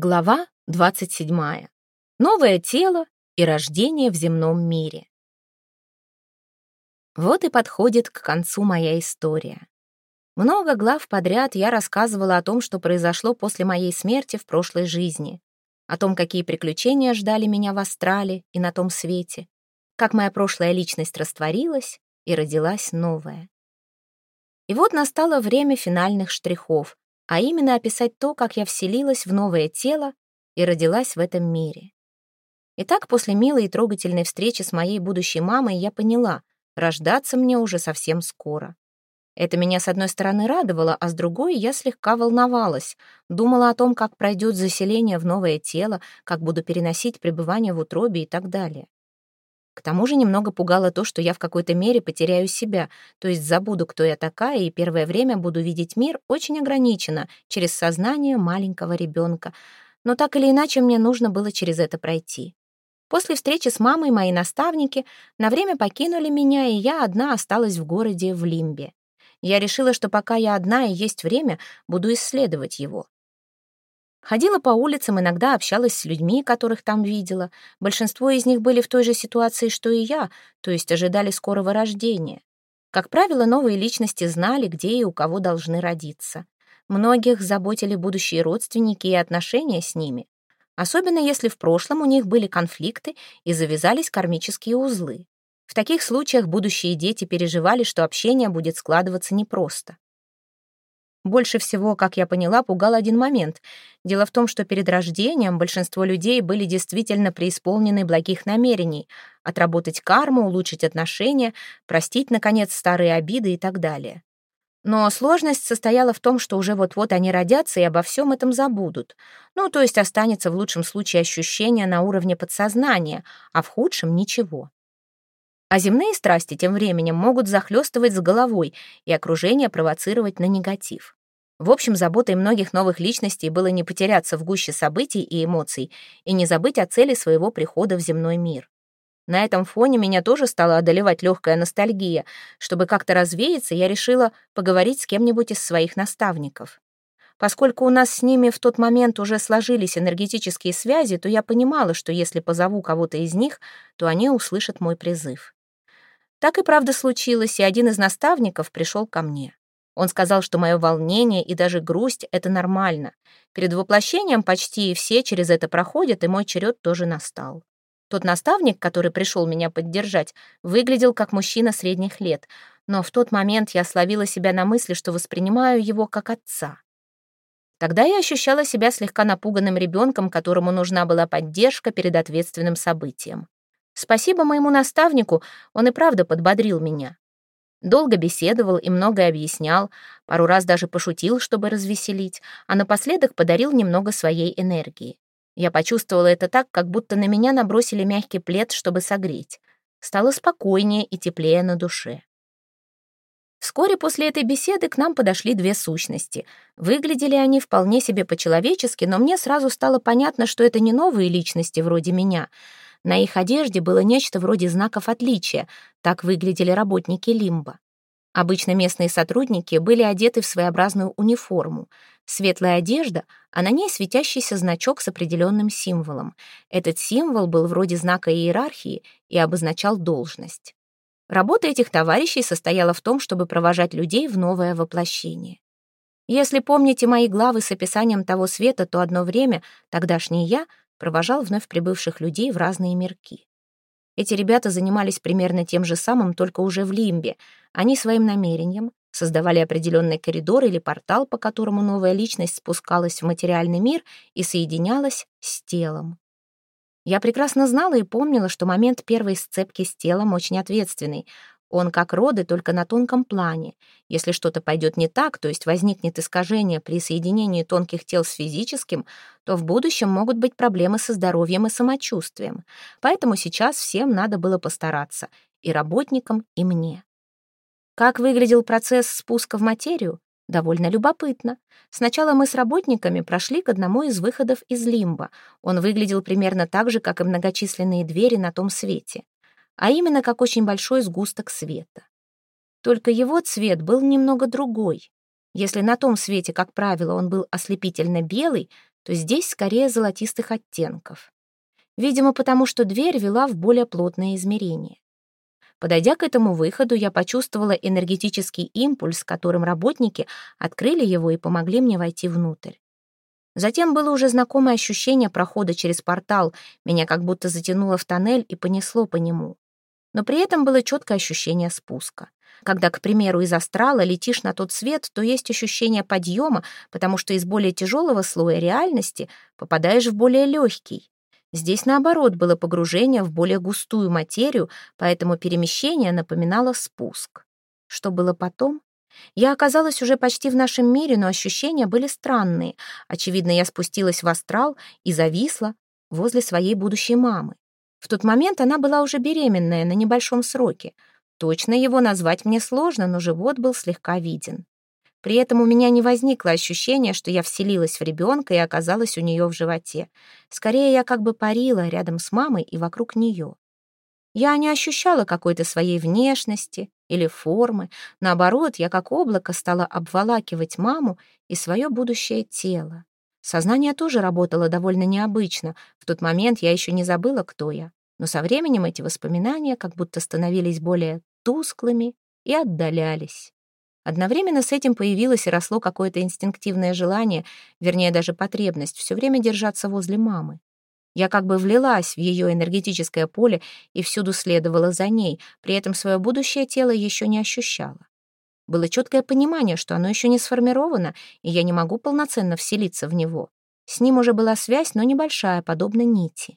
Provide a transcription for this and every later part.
Глава 27. Новое тело и рождение в земном мире. Вот и подходит к концу моя история. Много глав подряд я рассказывала о том, что произошло после моей смерти в прошлой жизни, о том, какие приключения ждали меня в астрале и на том свете, как моя прошлая личность растворилась и родилась новая. И вот настало время финальных штрихов, а именно описать то, как я вселилась в новое тело и родилась в этом мире. Итак, после милой и трогательной встречи с моей будущей мамой я поняла, рождаться мне уже совсем скоро. Это меня, с одной стороны, радовало, а с другой я слегка волновалась, думала о том, как пройдет заселение в новое тело, как буду переносить пребывание в утробе и так далее. К тому же немного пугало то, что я в какой-то мере потеряю себя, то есть забуду, кто я такая, и первое время буду видеть мир очень ограниченно, через сознание маленького ребенка. Но так или иначе мне нужно было через это пройти. После встречи с мамой мои наставники на время покинули меня, и я одна осталась в городе в Лимбе. Я решила, что пока я одна и есть время, буду исследовать его. Ходила по улицам, иногда общалась с людьми, которых там видела. Большинство из них были в той же ситуации, что и я, то есть ожидали скорого рождения. Как правило, новые личности знали, где и у кого должны родиться. Многих заботили будущие родственники и отношения с ними. Особенно если в прошлом у них были конфликты и завязались кармические узлы. В таких случаях будущие дети переживали, что общение будет складываться непросто. Больше всего, как я поняла, пугал один момент. Дело в том, что перед рождением большинство людей были действительно преисполнены благих намерений — отработать карму, улучшить отношения, простить, наконец, старые обиды и так далее. Но сложность состояла в том, что уже вот-вот они родятся и обо всем этом забудут. Ну, то есть останется в лучшем случае ощущение на уровне подсознания, а в худшем — ничего. А земные страсти тем временем могут захлестывать с головой и окружение провоцировать на негатив. В общем, заботой многих новых личностей было не потеряться в гуще событий и эмоций и не забыть о цели своего прихода в земной мир. На этом фоне меня тоже стала одолевать легкая ностальгия. Чтобы как-то развеяться, я решила поговорить с кем-нибудь из своих наставников. Поскольку у нас с ними в тот момент уже сложились энергетические связи, то я понимала, что если позову кого-то из них, то они услышат мой призыв. Так и правда случилось, и один из наставников пришел ко мне. Он сказал, что мое волнение и даже грусть — это нормально. Перед воплощением почти все через это проходят, и мой черед тоже настал. Тот наставник, который пришел меня поддержать, выглядел как мужчина средних лет, но в тот момент я словила себя на мысли, что воспринимаю его как отца. Тогда я ощущала себя слегка напуганным ребенком, которому нужна была поддержка перед ответственным событием. Спасибо моему наставнику, он и правда подбодрил меня. Долго беседовал и многое объяснял, пару раз даже пошутил, чтобы развеселить, а напоследок подарил немного своей энергии. Я почувствовала это так, как будто на меня набросили мягкий плед, чтобы согреть. Стало спокойнее и теплее на душе. Вскоре после этой беседы к нам подошли две сущности. Выглядели они вполне себе по-человечески, но мне сразу стало понятно, что это не новые личности вроде меня — на их одежде было нечто вроде знаков отличия, так выглядели работники Лимба. Обычно местные сотрудники были одеты в своеобразную униформу. Светлая одежда, а на ней светящийся значок с определенным символом. Этот символ был вроде знака иерархии и обозначал должность. Работа этих товарищей состояла в том, чтобы провожать людей в новое воплощение. Если помните мои главы с описанием того света, то одно время тогдашний я провожал вновь прибывших людей в разные мирки. Эти ребята занимались примерно тем же самым, только уже в Лимбе. Они своим намерением создавали определенный коридор или портал, по которому новая личность спускалась в материальный мир и соединялась с телом. Я прекрасно знала и помнила, что момент первой сцепки с телом очень ответственный. Он как роды, только на тонком плане. Если что-то пойдет не так, то есть возникнет искажение при соединении тонких тел с физическим, то в будущем могут быть проблемы со здоровьем и самочувствием. Поэтому сейчас всем надо было постараться. И работникам, и мне. Как выглядел процесс спуска в материю? Довольно любопытно. Сначала мы с работниками прошли к одному из выходов из лимба. Он выглядел примерно так же, как и многочисленные двери на том свете а именно как очень большой сгусток света. Только его цвет был немного другой. Если на том свете, как правило, он был ослепительно белый, то здесь скорее золотистых оттенков. Видимо, потому что дверь вела в более плотное измерение. Подойдя к этому выходу, я почувствовала энергетический импульс, которым работники открыли его и помогли мне войти внутрь. Затем было уже знакомое ощущение прохода через портал, меня как будто затянуло в тоннель и понесло по нему. Но при этом было четкое ощущение спуска. Когда, к примеру, из астрала летишь на тот свет, то есть ощущение подъема, потому что из более тяжелого слоя реальности попадаешь в более легкий. Здесь, наоборот, было погружение в более густую материю, поэтому перемещение напоминало спуск. Что было потом? Я оказалась уже почти в нашем мире, но ощущения были странные. Очевидно, я спустилась в астрал и зависла возле своей будущей мамы. В тот момент она была уже беременная на небольшом сроке. Точно его назвать мне сложно, но живот был слегка виден. При этом у меня не возникло ощущения, что я вселилась в ребенка и оказалась у нее в животе. Скорее, я как бы парила рядом с мамой и вокруг нее. Я не ощущала какой-то своей внешности или формы. Наоборот, я как облако стала обволакивать маму и свое будущее тело. Сознание тоже работало довольно необычно. В тот момент я еще не забыла, кто я. Но со временем эти воспоминания как будто становились более тусклыми и отдалялись. Одновременно с этим появилось и росло какое-то инстинктивное желание, вернее, даже потребность, все время держаться возле мамы. Я как бы влилась в ее энергетическое поле и всюду следовала за ней, при этом свое будущее тело еще не ощущала. Было четкое понимание, что оно еще не сформировано, и я не могу полноценно вселиться в него. С ним уже была связь, но небольшая, подобно нити.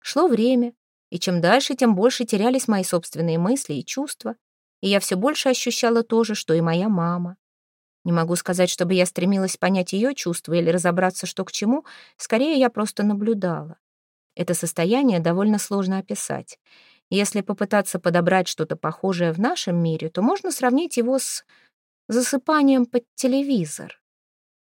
Шло время, и чем дальше, тем больше терялись мои собственные мысли и чувства и я все больше ощущала то же, что и моя мама. Не могу сказать, чтобы я стремилась понять ее чувства или разобраться, что к чему, скорее я просто наблюдала. Это состояние довольно сложно описать. Если попытаться подобрать что-то похожее в нашем мире, то можно сравнить его с засыпанием под телевизор.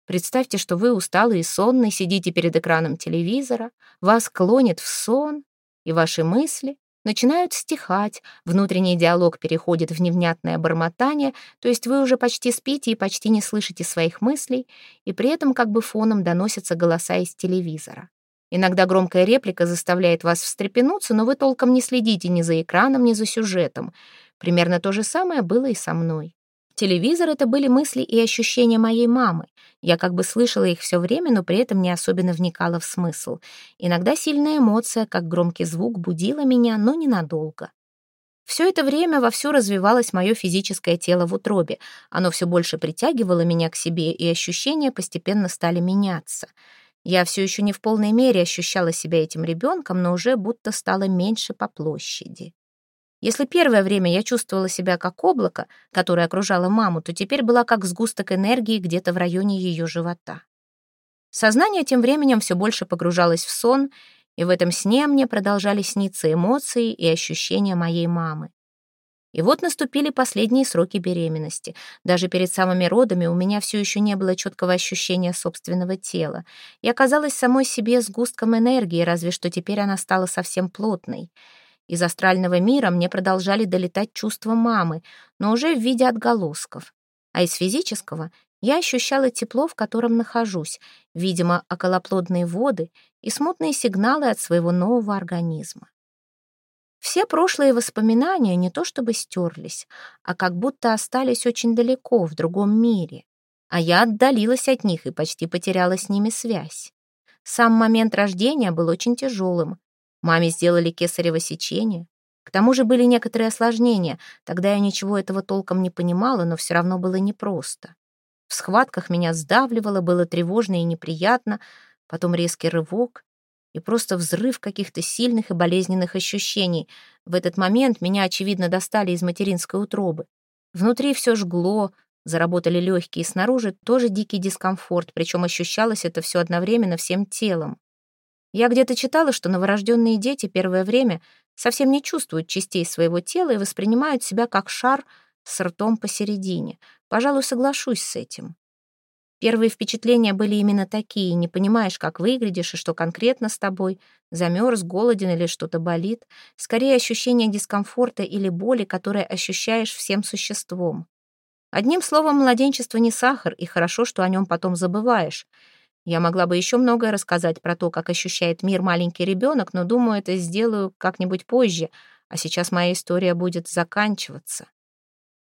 Представьте, что вы усталый и сонный, сидите перед экраном телевизора, вас клонит в сон, и ваши мысли начинают стихать, внутренний диалог переходит в невнятное бормотание, то есть вы уже почти спите и почти не слышите своих мыслей, и при этом как бы фоном доносятся голоса из телевизора. Иногда громкая реплика заставляет вас встрепенуться, но вы толком не следите ни за экраном, ни за сюжетом. Примерно то же самое было и со мной. Телевизор — это были мысли и ощущения моей мамы. Я как бы слышала их все время, но при этом не особенно вникала в смысл. Иногда сильная эмоция, как громкий звук, будила меня, но ненадолго. Все это время вовсю развивалось мое физическое тело в утробе. Оно все больше притягивало меня к себе, и ощущения постепенно стали меняться. Я все еще не в полной мере ощущала себя этим ребенком, но уже будто стало меньше по площади. Если первое время я чувствовала себя как облако, которое окружало маму, то теперь была как сгусток энергии где-то в районе ее живота. Сознание тем временем все больше погружалось в сон, и в этом сне мне продолжали сниться эмоции и ощущения моей мамы. И вот наступили последние сроки беременности. Даже перед самыми родами у меня все еще не было четкого ощущения собственного тела. Я казалась самой себе сгустком энергии, разве что теперь она стала совсем плотной. Из астрального мира мне продолжали долетать чувства мамы, но уже в виде отголосков. А из физического я ощущала тепло, в котором нахожусь, видимо, околоплодные воды и смутные сигналы от своего нового организма. Все прошлые воспоминания не то чтобы стерлись, а как будто остались очень далеко, в другом мире. А я отдалилась от них и почти потеряла с ними связь. Сам момент рождения был очень тяжелым. Маме сделали кесарево сечение. К тому же были некоторые осложнения. Тогда я ничего этого толком не понимала, но все равно было непросто. В схватках меня сдавливало, было тревожно и неприятно, потом резкий рывок и просто взрыв каких-то сильных и болезненных ощущений. В этот момент меня, очевидно, достали из материнской утробы. Внутри все жгло, заработали легкие, снаружи тоже дикий дискомфорт, причем ощущалось это все одновременно всем телом. Я где-то читала, что новорожденные дети первое время совсем не чувствуют частей своего тела и воспринимают себя как шар с ртом посередине. Пожалуй, соглашусь с этим. Первые впечатления были именно такие, не понимаешь, как выглядишь и что конкретно с тобой, замерз, голоден или что-то болит. Скорее ощущение дискомфорта или боли, которое ощущаешь всем существом. Одним словом, младенчество не сахар, и хорошо, что о нем потом забываешь — Я могла бы еще многое рассказать про то, как ощущает мир маленький ребенок, но думаю, это сделаю как-нибудь позже, а сейчас моя история будет заканчиваться.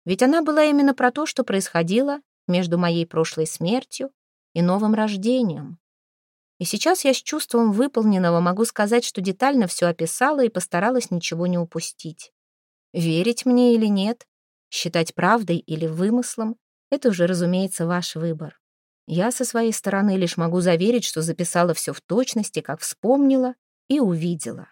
Ведь она была именно про то, что происходило между моей прошлой смертью и новым рождением. И сейчас я с чувством выполненного могу сказать, что детально все описала и постаралась ничего не упустить. Верить мне или нет, считать правдой или вымыслом — это уже, разумеется, ваш выбор. Я со своей стороны лишь могу заверить, что записала все в точности, как вспомнила и увидела.